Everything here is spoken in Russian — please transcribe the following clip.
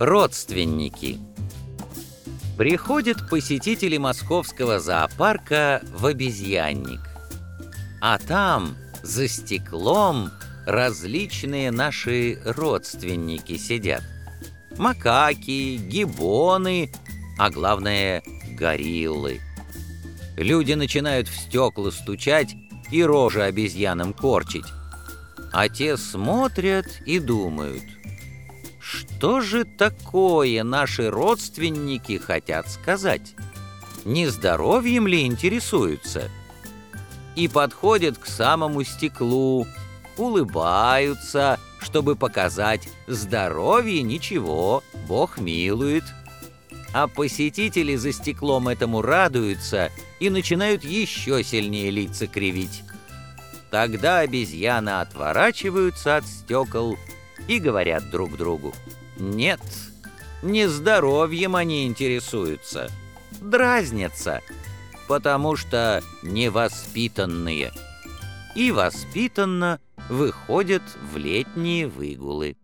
Родственники. Приходят посетители московского зоопарка в обезьянник. А там, за стеклом, различные наши родственники сидят. Макаки, гибоны, а главное — гориллы. Люди начинают в стекла стучать и рожи обезьянам корчить. А те смотрят и думают — что же такое наши родственники хотят сказать? Не здоровьем ли интересуются? И подходят к самому стеклу, улыбаются, чтобы показать здоровье ничего, Бог милует. А посетители за стеклом этому радуются и начинают еще сильнее лица кривить. Тогда обезьяны отворачиваются от стекол и говорят друг другу. Нет, не здоровьем они интересуются, дразнятся, потому что невоспитанные. И воспитанно выходят в летние выгулы.